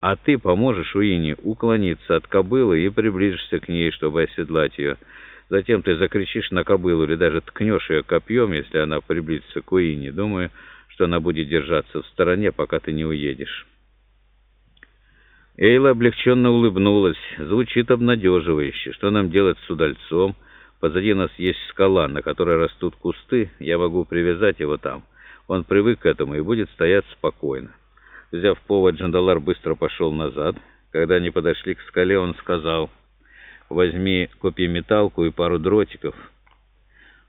А ты поможешь Уине уклониться от кобылы и приближишься к ней, чтобы оседлать ее. Затем ты закричишь на кобылу или даже ткнешь ее копьем, если она приблизится к Уине. Думаю, что она будет держаться в стороне, пока ты не уедешь». Эйла облегченно улыбнулась. Звучит обнадеживающе. Что нам делать с удальцом? Позади нас есть скала, на которой растут кусты. Я могу привязать его там. Он привык к этому и будет стоять спокойно. Взяв повод, Джандалар быстро пошел назад. Когда они подошли к скале, он сказал, «Возьми копьеметалку и пару дротиков».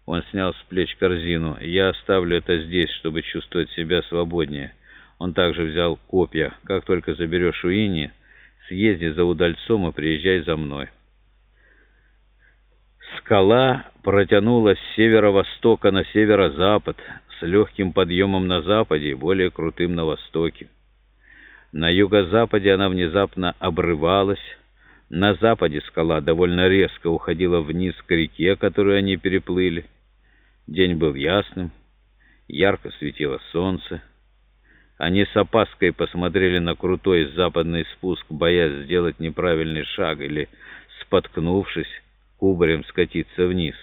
Он снял с плеч корзину. «Я оставлю это здесь, чтобы чувствовать себя свободнее». Он также взял копья. «Как только заберешь Уинни, съезди за удальцом и приезжай за мной». Скала протянулась с северо-востока на северо-запад, с легким подъемом на западе и более крутым на востоке. На юго-западе она внезапно обрывалась. На западе скала довольно резко уходила вниз к реке, которую они переплыли. День был ясным, ярко светило солнце. Они с опаской посмотрели на крутой западный спуск, боясь сделать неправильный шаг или, споткнувшись, кубарем скатиться вниз.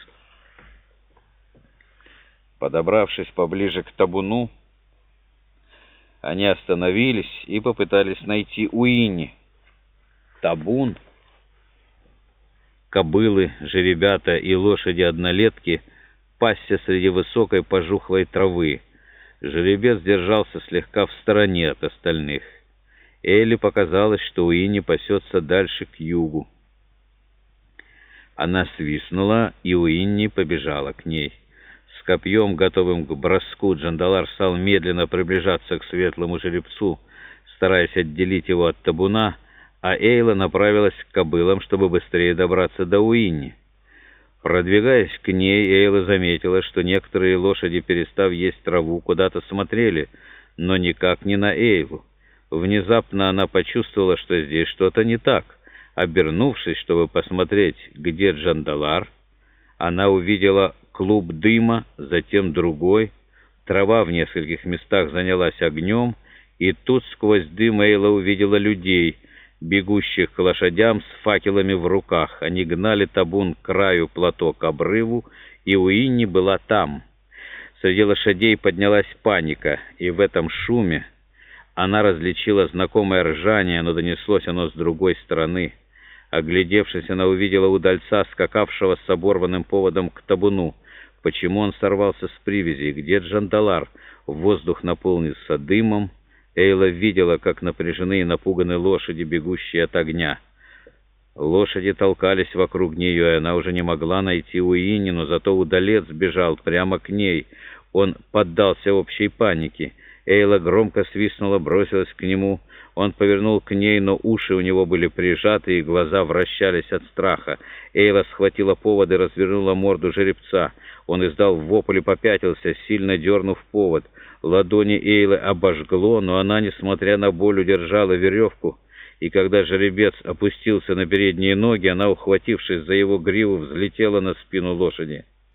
Подобравшись поближе к табуну, они остановились и попытались найти Уинни. Табун, кобылы, жеребята и лошади-однолетки пасся среди высокой пожухлой травы. Жеребец держался слегка в стороне от остальных. Элли показалось, что Уинни пасется дальше к югу. Она свистнула, и Уинни побежала к ней. Копьем, готовым к броску, Джандалар стал медленно приближаться к светлому жеребцу, стараясь отделить его от табуна, а Эйла направилась к кобылам, чтобы быстрее добраться до Уинни. Продвигаясь к ней, Эйла заметила, что некоторые лошади, перестав есть траву, куда-то смотрели, но никак не на Эйлу. Внезапно она почувствовала, что здесь что-то не так. Обернувшись, чтобы посмотреть, где Джандалар, она увидела клуб дыма, затем другой. Трава в нескольких местах занялась огнем, и тут сквозь дым Эйла увидела людей, бегущих к лошадям с факелами в руках. Они гнали табун к краю плато к обрыву, и Уинни была там. Среди лошадей поднялась паника, и в этом шуме она различила знакомое ржание, но донеслось оно с другой стороны — Оглядевшись, она увидела удальца, скакавшего с оборванным поводом к табуну. Почему он сорвался с привязи? Где Джандалар? Воздух наполнился дымом. Эйла видела, как напряжены и напуганы лошади, бегущие от огня. Лошади толкались вокруг нее, и она уже не могла найти Уинни, но зато удалец бежал прямо к ней. Он поддался общей панике. Эйла громко свистнула, бросилась к нему — он повернул к ней, но уши у него были прижаты, и глаза вращались от страха. Эйла схватила повод и развернула морду жеребца. Он издал вопль и попятился, сильно дернув повод. Ладони Эйлы обожгло, но она, несмотря на боль, удержала веревку. И когда жеребец опустился на передние ноги, она, ухватившись за его гриву, взлетела на спину лошади.